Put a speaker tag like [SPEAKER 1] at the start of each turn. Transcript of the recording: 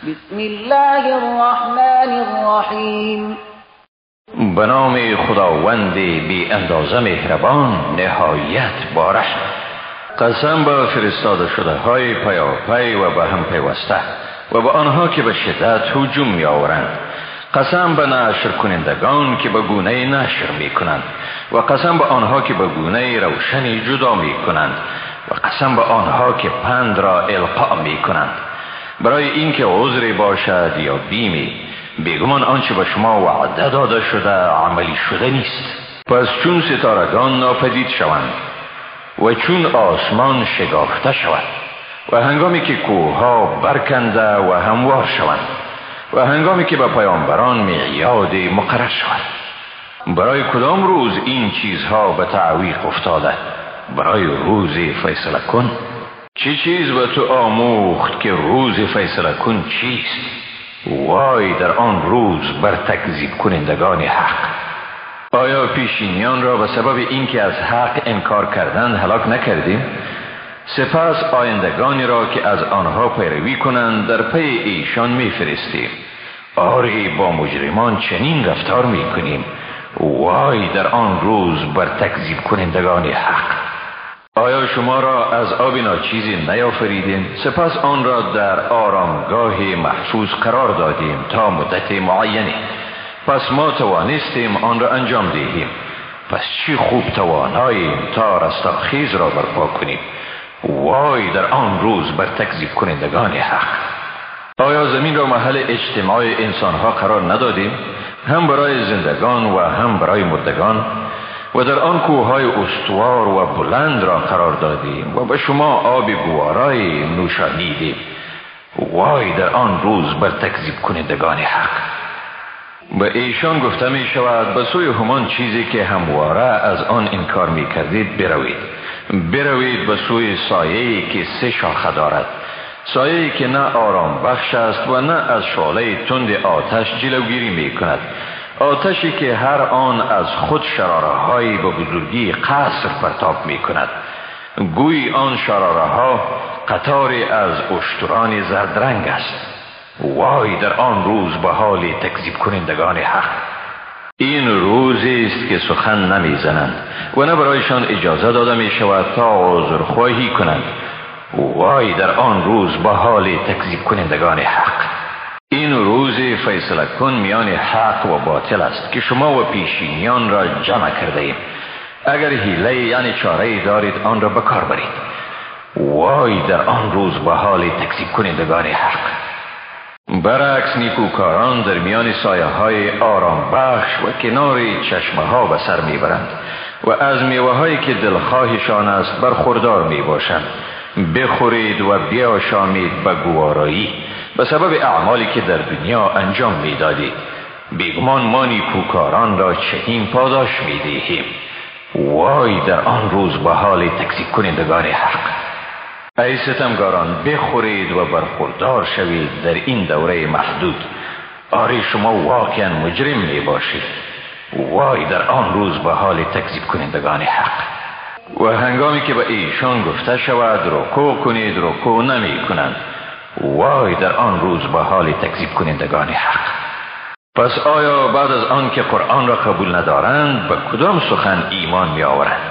[SPEAKER 1] بسم الله الرحمن الرحیم
[SPEAKER 2] به نام خداوند بی اندازه مهربان نهایت بارش قسم به فرستاده شده های پیاپی و به هم پیوسته و به آنها که به شدت هجوم می آورند قسم به نشر کنندگان که به گونه نشر می کنند و قسم به آنها که به گونه روشنی جدا می کنند و قسم به آنها که پند را القا می کنند برای اینکه عذری باشد یا بیمی بیگمان آنچه به شما وعده داده شده عملی شده نیست. پس چون ستارگان ناپدید شوند و چون آسمان شگافته شود و هنگامی که کوها برکنده و هموار شوند و هنگامی که به پیامبران میعیاد مقرر شود. برای کدام روز این چیزها به تعویق افتاده؟ برای روز فیصله کن. چه چیز به تو آموخت که روز فیصله کن چیست؟ وای در آن روز بر تکذیب کنندگان حق. آیا پیشینیان را به سبب اینکه از حق انکار کردن هلاک نکردیم؟ سپس آیندگانی را که از آنها پیروی کنند در پی ایشان میفرستیم. آری با مجرمان چنین رفتار می‌کنیم. وای در آن روز بر تکذیب کنندگان حق. آیا شما را از آب ناچیزی نیافریدیم؟ سپس آن را در آرامگاه محفوظ قرار دادیم تا مدت معینی. پس ما توانستیم آن را انجام دهیم. پس چی خوب تواناییم تا رستاخیز را برپا کنیم. وای در آن روز بر تکذیب کنندگان حق. آیا زمین را محل اجتماع انسانها قرار ندادیم؟ هم برای زندگان و هم برای مردگان. و در آن کوههای استوار و بلند را قرار دادیم و به شما آب گوارای نوشانیدیم. وای در آن روز بر تکذیب کنندگان حق. به ایشان گفته می شود به سوی همان چیزی که همواره از آن انکار می کردید بروید. بروید به سوی سایه که سه شاخه دارد. سایه که نه آرام بخش است و نه از شعله تند آتش جلوگیری می کند. آتشی که هر آن از خود شراره های به بزرگی قصر پرتاب می کند گوی آن شراره ها قطاری از اشتران زردرنگ است. وای در آن روز به حال تکذیب کنندگان حق. این روزی است که سخن نمی‌زنند و نه برایشان اجازه داده می شود تا عذرخواهی کنند. وای در آن روز به حال تکذیب کنندگان حق. این روز فیصله کن میان حق و باطل است که شما و پیشینیان را جمع کرده ایم. اگر حیله یعنی چاره دارید آن را به کار برید. وای در آن روز به حال تکذیب کنندگان حق. برعکس نیکوکاران در میان سایه های آرام بخش و کنار چشمه ها به سر می‌برند و از میوه هایی که دلخواهشان است برخوردار می باشند بخورید و بیاشامید به گوارایی. به سبب اعمالی که در دنیا انجام می‌دادید بیگمان ما نیکوکاران را چنین پاداش می‌دهیم؟ وای در آن روز به حال تکذیب کنندگان حق. ای ستمگاران بخورید و برخوردار شوید در این دوره محدود. آری شما واقعا مجرم می باشید وای در آن روز به حال تکذیب کنندگان حق. و هنگامی که به ایشان گفته شود رکوع کنید رکوع نمی کنند وای در آن روز به حال تکذیب کنندگان حق. پس آیا بعد از آن که قرآن را قبول ندارند به کدام سخن ایمان می آورند